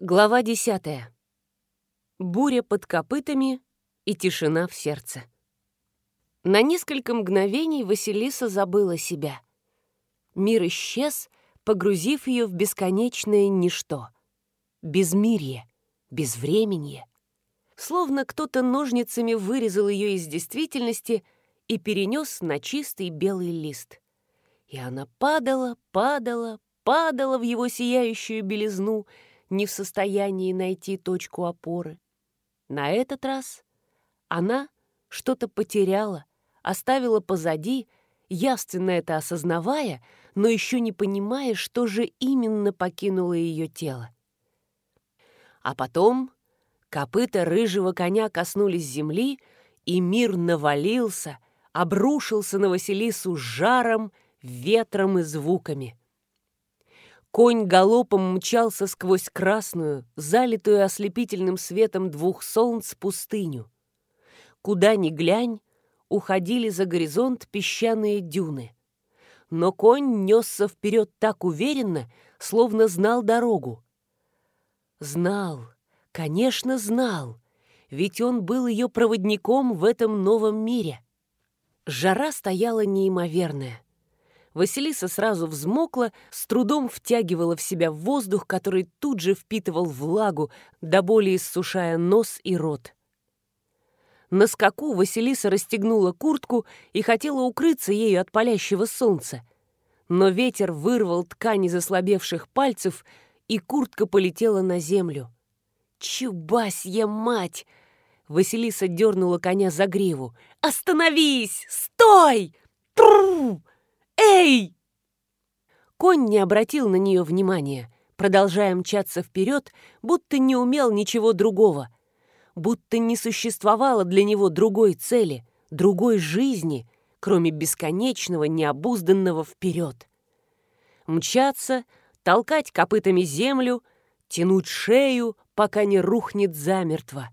Глава десятая. Буря под копытами и тишина в сердце. На несколько мгновений Василиса забыла себя. Мир исчез, погрузив ее в бесконечное ничто. Безмирье, безвременье. Словно кто-то ножницами вырезал ее из действительности и перенес на чистый белый лист. И она падала, падала, падала в его сияющую белизну — не в состоянии найти точку опоры. На этот раз она что-то потеряла, оставила позади, явственно это осознавая, но еще не понимая, что же именно покинуло ее тело. А потом копыта рыжего коня коснулись земли, и мир навалился, обрушился на Василису жаром, ветром и звуками. Конь галопом мчался сквозь красную, залитую ослепительным светом двух солнц пустыню. Куда ни глянь, уходили за горизонт песчаные дюны. Но конь несся вперед так уверенно, словно знал дорогу. Знал, конечно, знал, ведь он был ее проводником в этом новом мире. Жара стояла неимоверная. Василиса сразу взмокла, с трудом втягивала в себя воздух, который тут же впитывал влагу, до боли иссушая нос и рот. На скаку Василиса расстегнула куртку и хотела укрыться ею от палящего солнца. Но ветер вырвал ткань из ослабевших пальцев, и куртка полетела на землю. «Чубасья мать!» Василиса дернула коня за гриву. «Остановись! Стой! Тру!» «Эй!» Конь не обратил на нее внимания, продолжая мчаться вперед, будто не умел ничего другого, будто не существовало для него другой цели, другой жизни, кроме бесконечного, необузданного вперед. Мчаться, толкать копытами землю, тянуть шею, пока не рухнет замертво.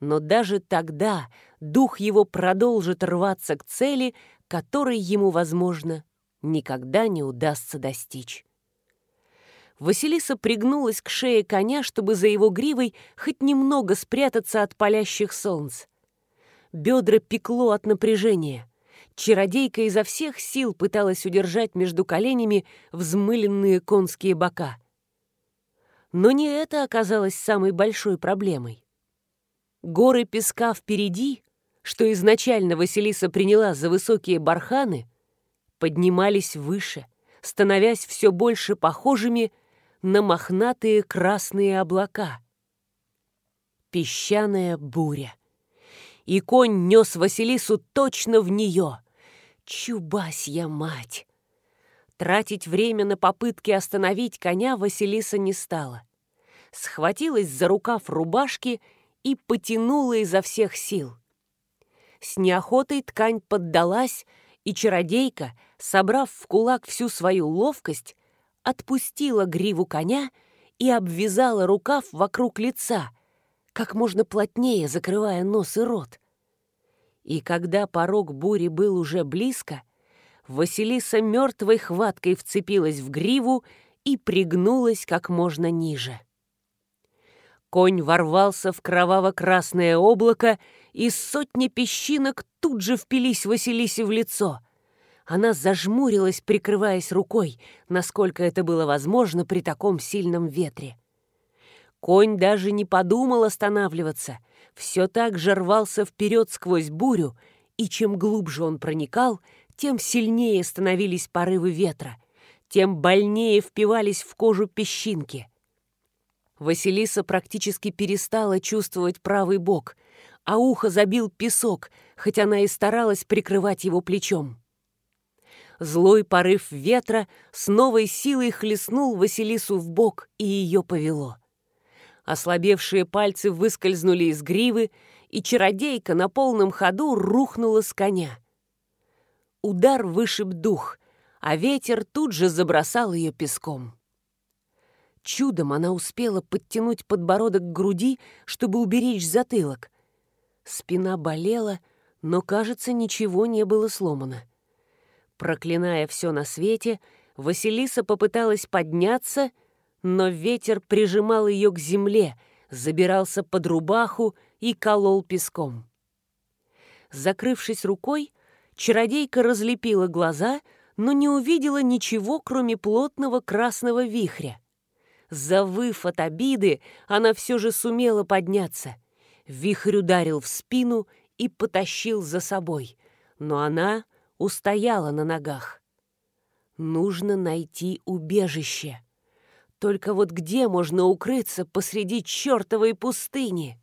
Но даже тогда дух его продолжит рваться к цели, которой ему, возможно, никогда не удастся достичь. Василиса пригнулась к шее коня, чтобы за его гривой хоть немного спрятаться от палящих солнц. Бедра пекло от напряжения. Чародейка изо всех сил пыталась удержать между коленями взмыленные конские бока. Но не это оказалось самой большой проблемой. Горы песка впереди что изначально Василиса приняла за высокие барханы, поднимались выше, становясь все больше похожими на мохнатые красные облака. Песчаная буря. И конь нес Василису точно в нее. Чубасья мать! Тратить время на попытки остановить коня Василиса не стала. Схватилась за рукав рубашки и потянула изо всех сил. С неохотой ткань поддалась, и чародейка, собрав в кулак всю свою ловкость, отпустила гриву коня и обвязала рукав вокруг лица, как можно плотнее закрывая нос и рот. И когда порог бури был уже близко, Василиса мертвой хваткой вцепилась в гриву и пригнулась как можно ниже. Конь ворвался в кроваво-красное облако, и сотни песчинок тут же впились Василисе в лицо. Она зажмурилась, прикрываясь рукой, насколько это было возможно при таком сильном ветре. Конь даже не подумал останавливаться, все так же рвался вперед сквозь бурю, и чем глубже он проникал, тем сильнее становились порывы ветра, тем больнее впивались в кожу песчинки — Василиса практически перестала чувствовать правый бок, а ухо забил песок, хоть она и старалась прикрывать его плечом. Злой порыв ветра с новой силой хлестнул Василису в бок, и ее повело. Ослабевшие пальцы выскользнули из гривы, и чародейка на полном ходу рухнула с коня. Удар вышиб дух, а ветер тут же забросал ее песком. Чудом она успела подтянуть подбородок к груди, чтобы уберечь затылок. Спина болела, но, кажется, ничего не было сломано. Проклиная все на свете, Василиса попыталась подняться, но ветер прижимал ее к земле, забирался под рубаху и колол песком. Закрывшись рукой, чародейка разлепила глаза, но не увидела ничего, кроме плотного красного вихря. Завыв от обиды, она все же сумела подняться. Вихрь ударил в спину и потащил за собой, но она устояла на ногах. Нужно найти убежище. Только вот где можно укрыться посреди чертовой пустыни?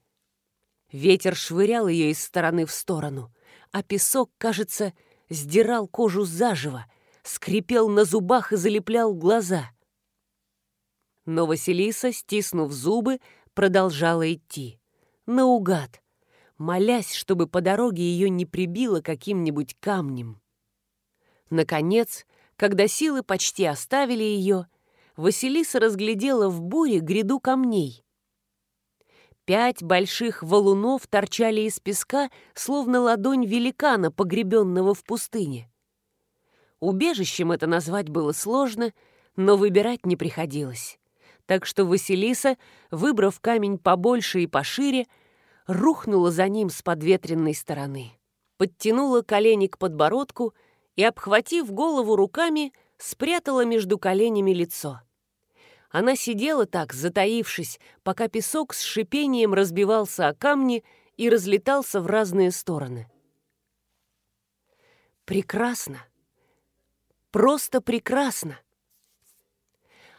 Ветер швырял ее из стороны в сторону, а песок, кажется, сдирал кожу заживо, скрипел на зубах и залеплял глаза. Но Василиса, стиснув зубы, продолжала идти. Наугад, молясь, чтобы по дороге ее не прибило каким-нибудь камнем. Наконец, когда силы почти оставили ее, Василиса разглядела в буре гряду камней. Пять больших валунов торчали из песка, словно ладонь великана, погребенного в пустыне. Убежищем это назвать было сложно, но выбирать не приходилось. Так что Василиса, выбрав камень побольше и пошире, рухнула за ним с подветренной стороны. Подтянула колени к подбородку и, обхватив голову руками, спрятала между коленями лицо. Она сидела так, затаившись, пока песок с шипением разбивался о камни и разлетался в разные стороны. Прекрасно. Просто прекрасно.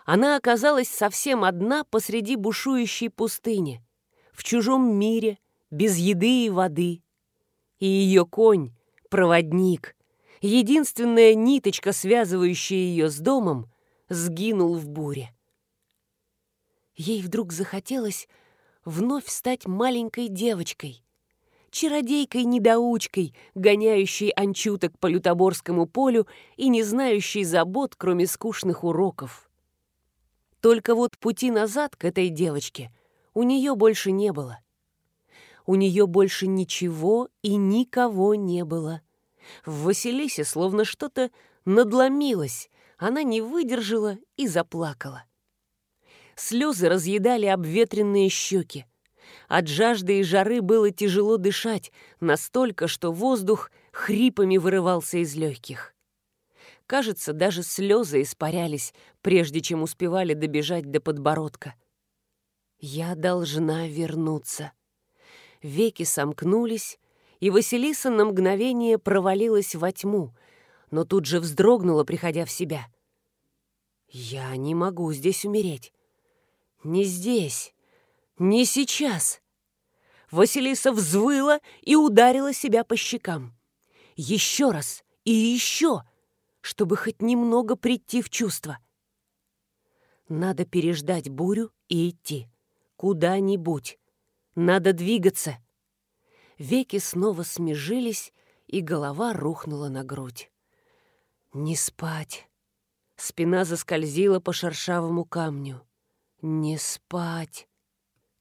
Она оказалась совсем одна посреди бушующей пустыни, в чужом мире, без еды и воды. И ее конь, проводник, единственная ниточка, связывающая ее с домом, сгинул в буре. Ей вдруг захотелось вновь стать маленькой девочкой, чародейкой-недоучкой, гоняющей анчуток по лютоборскому полю и не знающей забот, кроме скучных уроков. Только вот пути назад к этой девочке у нее больше не было. У нее больше ничего и никого не было. В Василисе словно что-то надломилось, она не выдержала и заплакала. Слезы разъедали обветренные щеки. От жажды и жары было тяжело дышать, настолько, что воздух хрипами вырывался из легких. Кажется, даже слезы испарялись, прежде чем успевали добежать до подбородка. «Я должна вернуться». Веки сомкнулись, и Василиса на мгновение провалилась во тьму, но тут же вздрогнула, приходя в себя. «Я не могу здесь умереть. Не здесь, не сейчас». Василиса взвыла и ударила себя по щекам. Еще раз и еще, чтобы хоть немного прийти в чувство. Надо переждать бурю и идти. Куда-нибудь. Надо двигаться веки снова смежились, и голова рухнула на грудь. «Не спать!» Спина заскользила по шершавому камню. «Не спать!»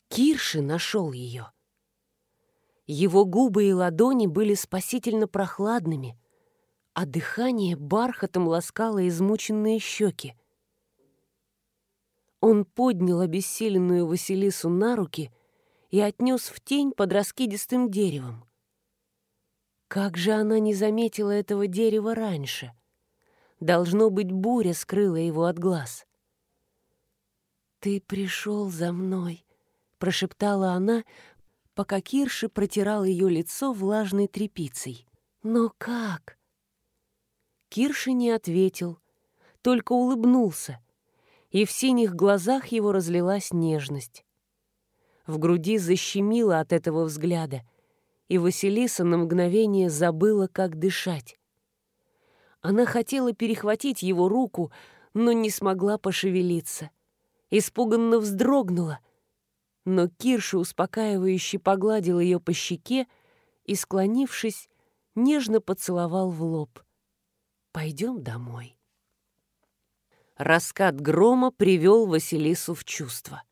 Кирши нашел ее. Его губы и ладони были спасительно прохладными, а дыхание бархатом ласкало измученные щеки. Он поднял обессиленную Василису на руки — и отнес в тень под раскидистым деревом. Как же она не заметила этого дерева раньше? Должно быть, буря скрыла его от глаз. «Ты пришел за мной», — прошептала она, пока Кирши протирал ее лицо влажной тряпицей. «Но как?» Кирши не ответил, только улыбнулся, и в синих глазах его разлилась нежность. В груди защемило от этого взгляда, и Василиса на мгновение забыла, как дышать. Она хотела перехватить его руку, но не смогла пошевелиться. Испуганно вздрогнула, но Кирша успокаивающе погладил ее по щеке и, склонившись, нежно поцеловал в лоб. «Пойдем домой». Раскат грома привел Василису в чувство.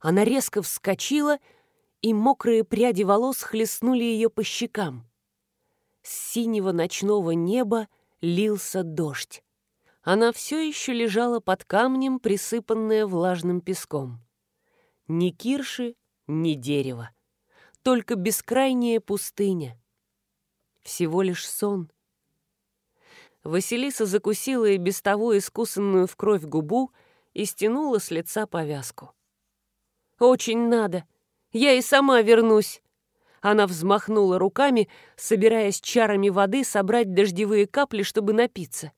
Она резко вскочила, и мокрые пряди волос хлестнули ее по щекам. С синего ночного неба лился дождь. Она все еще лежала под камнем, присыпанная влажным песком. Ни кирши, ни дерева. Только бескрайняя пустыня. Всего лишь сон. Василиса закусила и без того искусанную в кровь губу и стянула с лица повязку. «Очень надо. Я и сама вернусь». Она взмахнула руками, собираясь чарами воды собрать дождевые капли, чтобы напиться.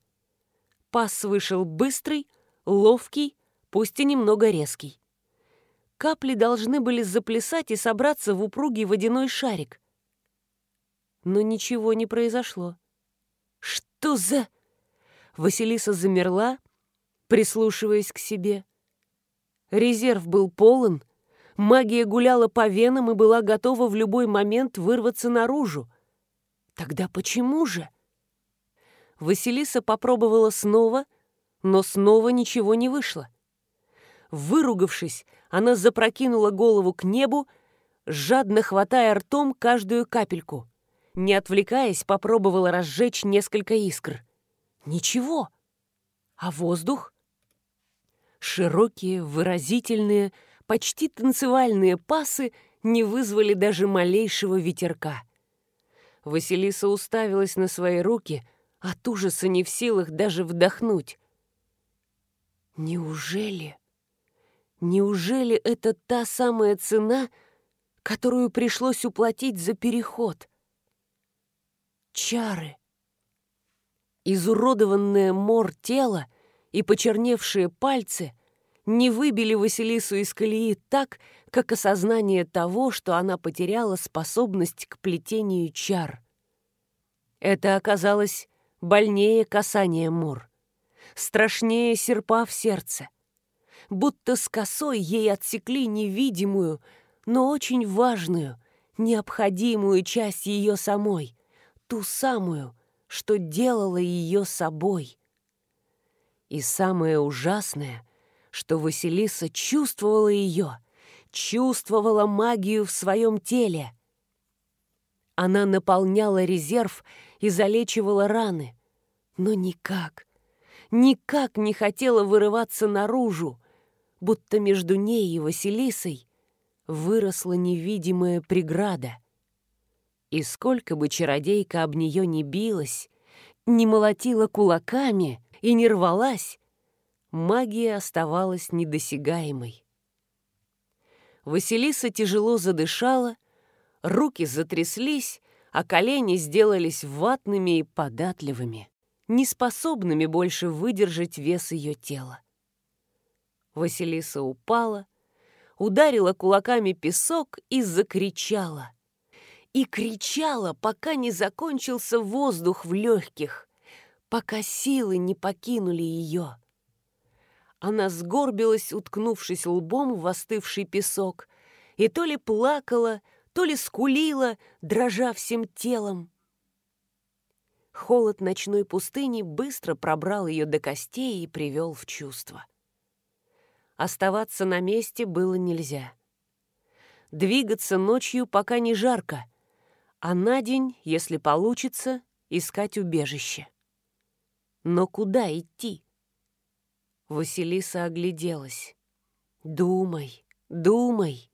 Пас вышел быстрый, ловкий, пусть и немного резкий. Капли должны были заплясать и собраться в упругий водяной шарик. Но ничего не произошло. «Что за...» Василиса замерла, прислушиваясь к себе. Резерв был полон, магия гуляла по венам и была готова в любой момент вырваться наружу. Тогда почему же? Василиса попробовала снова, но снова ничего не вышло. Выругавшись, она запрокинула голову к небу, жадно хватая ртом каждую капельку. Не отвлекаясь, попробовала разжечь несколько искр. Ничего. А воздух? Широкие, выразительные, почти танцевальные пасы не вызвали даже малейшего ветерка. Василиса уставилась на свои руки, от ужаса не в силах даже вдохнуть. Неужели? Неужели это та самая цена, которую пришлось уплатить за переход? Чары. Изуродованное мор тело и почерневшие пальцы не выбили Василису из колеи так, как осознание того, что она потеряла способность к плетению чар. Это оказалось больнее касания мор, страшнее серпа в сердце — будто с косой ей отсекли невидимую, но очень важную, необходимую часть ее самой, ту самую, что делала ее собой. И самое ужасное, что Василиса чувствовала ее, чувствовала магию в своем теле. Она наполняла резерв и залечивала раны, но никак, никак не хотела вырываться наружу, будто между ней и Василисой выросла невидимая преграда. И сколько бы чародейка об нее не билась, не молотила кулаками и не рвалась, магия оставалась недосягаемой. Василиса тяжело задышала, руки затряслись, а колени сделались ватными и податливыми, неспособными больше выдержать вес ее тела. Василиса упала, ударила кулаками песок и закричала. И кричала, пока не закончился воздух в легких, пока силы не покинули ее. Она сгорбилась, уткнувшись лбом в остывший песок, и то ли плакала, то ли скулила, дрожа всем телом. Холод ночной пустыни быстро пробрал ее до костей и привел в чувство. Оставаться на месте было нельзя. Двигаться ночью пока не жарко, а на день, если получится, искать убежище. Но куда идти? Василиса огляделась. «Думай, думай!»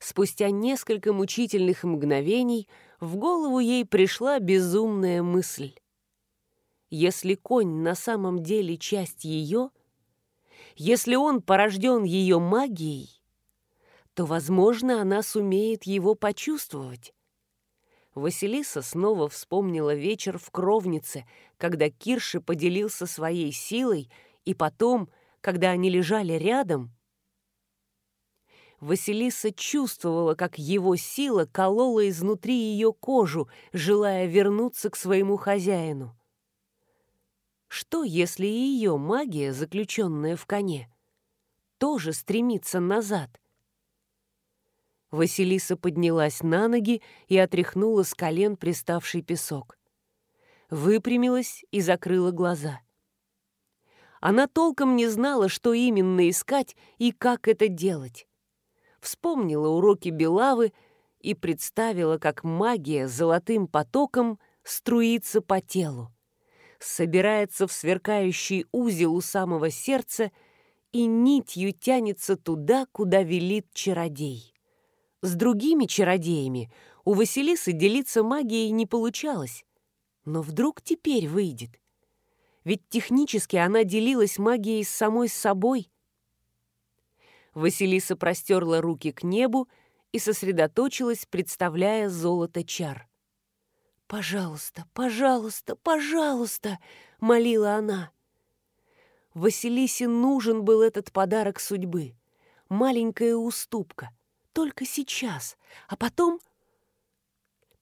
Спустя несколько мучительных мгновений в голову ей пришла безумная мысль. Если конь на самом деле часть ее — если он порожден ее магией, то, возможно, она сумеет его почувствовать. Василиса снова вспомнила вечер в кровнице, когда Кирши поделился своей силой, и потом, когда они лежали рядом. Василиса чувствовала, как его сила колола изнутри ее кожу, желая вернуться к своему хозяину. Что, если и ее магия, заключенная в коне, тоже стремится назад? Василиса поднялась на ноги и отряхнула с колен приставший песок. Выпрямилась и закрыла глаза. Она толком не знала, что именно искать и как это делать. Вспомнила уроки Белавы и представила, как магия золотым потоком струится по телу собирается в сверкающий узел у самого сердца и нитью тянется туда, куда велит чародей. С другими чародеями у Василисы делиться магией не получалось, но вдруг теперь выйдет. Ведь технически она делилась магией с самой собой. Василиса простерла руки к небу и сосредоточилась, представляя золото чар. «Пожалуйста, пожалуйста, пожалуйста!» — молила она. Василисе нужен был этот подарок судьбы. Маленькая уступка. Только сейчас. А потом...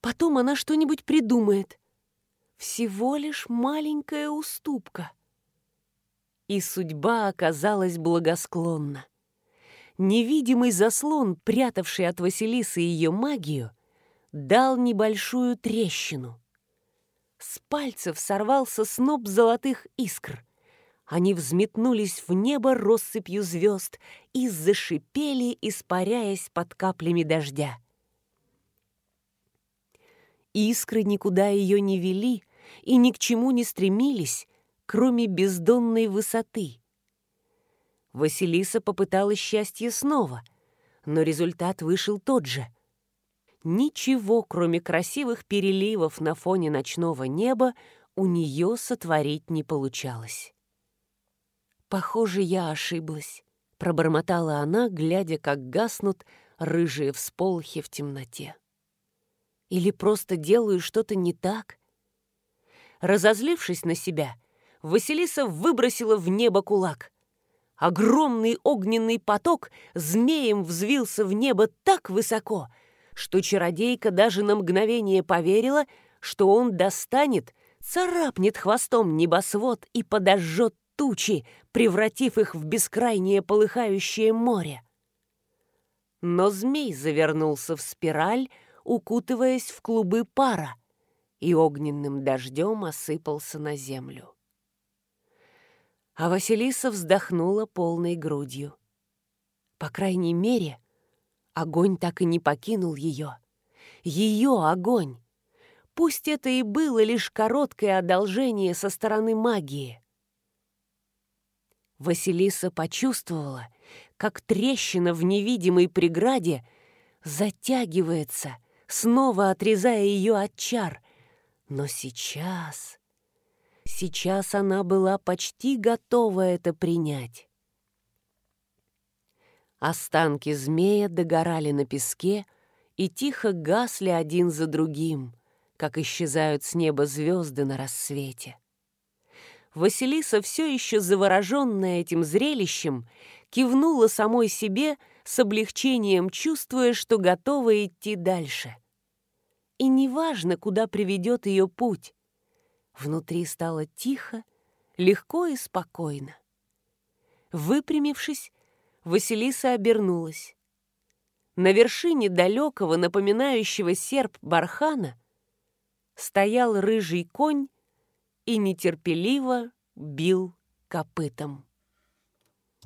Потом она что-нибудь придумает. Всего лишь маленькая уступка. И судьба оказалась благосклонна. Невидимый заслон, прятавший от Василисы ее магию, дал небольшую трещину. С пальцев сорвался сноп золотых искр. Они взметнулись в небо россыпью звезд и зашипели, испаряясь под каплями дождя. Искры никуда ее не вели и ни к чему не стремились, кроме бездонной высоты. Василиса попыталась счастье снова, но результат вышел тот же. Ничего, кроме красивых переливов на фоне ночного неба, у нее сотворить не получалось. «Похоже, я ошиблась», — пробормотала она, глядя, как гаснут рыжие всполохи в темноте. Или просто делаю что-то не так? Разозлившись на себя, Василиса выбросила в небо кулак. Огромный огненный поток змеем взвился в небо так высоко, что чародейка даже на мгновение поверила, что он достанет, царапнет хвостом небосвод и подожжет тучи, превратив их в бескрайнее полыхающее море. Но змей завернулся в спираль, укутываясь в клубы пара, и огненным дождем осыпался на землю. А Василиса вздохнула полной грудью. По крайней мере, огонь так и не покинул ее. Ее огонь! Пусть это и было лишь короткое одолжение со стороны магии. Василиса почувствовала, как трещина в невидимой преграде затягивается, снова отрезая ее от чар. Но сейчас... Сейчас она была почти готова это принять. Останки змея догорали на песке и тихо гасли один за другим, как исчезают с неба звезды на рассвете. Василиса, все еще завороженная этим зрелищем, кивнула самой себе с облегчением, чувствуя, что готова идти дальше. И неважно, куда приведет ее путь. Внутри стало тихо, легко и спокойно. Выпрямившись, Василиса обернулась. На вершине далекого, напоминающего серп бархана, стоял рыжий конь и нетерпеливо бил копытом.